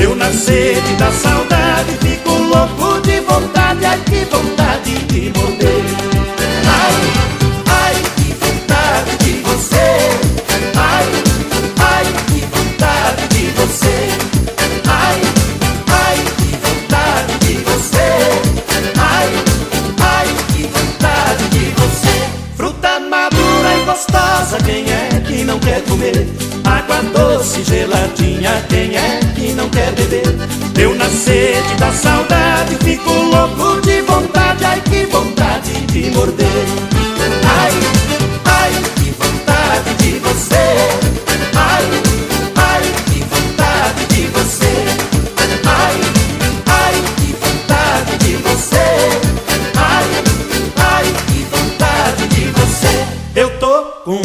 Eu na sede da saudade fico louco de vontade, gostosa, quem é que não quer comer? Água doce, geladinha, quem é que não quer beber? Eu na sede da saudade fico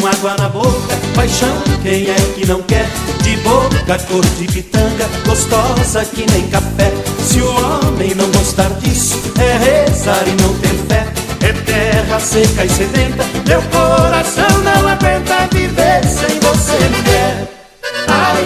com água na boca, paixão, quem é que não quer? De boca, cor de pitanga, gostosa que nem café. Se o homem não gostar disso, é rezar e não ter fé. É terra seca e sedenta, meu coração não aguenta viver sem você, mulher. Ai,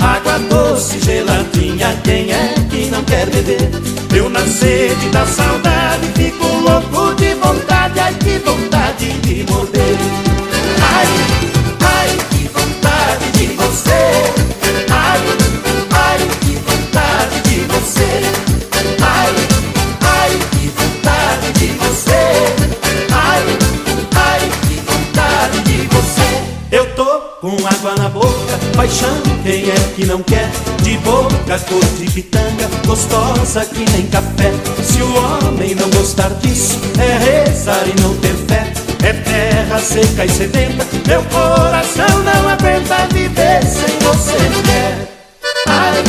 Água doce, geladinha, quem é que não quer beber? Eu na sede da saudade fico louco água na boca, paixão, quem é que não quer? De boca, cor de pitanga, gostosa que nem café. Se o homem não gostar disso, é rezar e não ter fé. É terra seca e sedenta, meu coração não aguenta viver sem você, mulher. Ai,